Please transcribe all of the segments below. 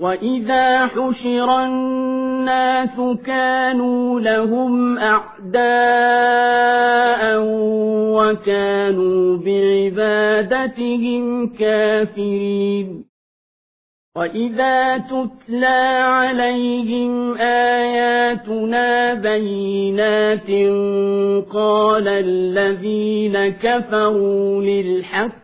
وَإِذَا حُشِرَ النَّاسُ كَانُوا لَهُمْ أَعْدَاءً وَكَانُوا بِعِبَادَتِهِمْ كَافِرِينَ وَإِذَا تُتْلَى عَلَيْهِمْ آيَاتُنَا بَيِّنَاتٍ قَالَ الَّذِينَ كَفَرُوا لِلْحَقِّ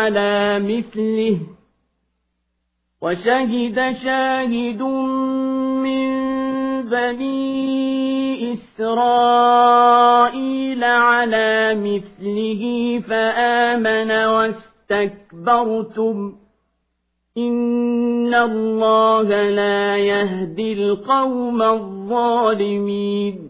عَلَىٰ مِثْلِهِ وَشَهِدَ شَاهِدٌ مِّن بَنِي إِسْرَائِيلَ عَلَىٰ مِثْلِهِ فَآمَنَ وَاسْتَكْبَرْتُمْ ۖ إِنَّ اللَّهَ لَا يَهْدِي الْقَوْمَ الظَّالِمِينَ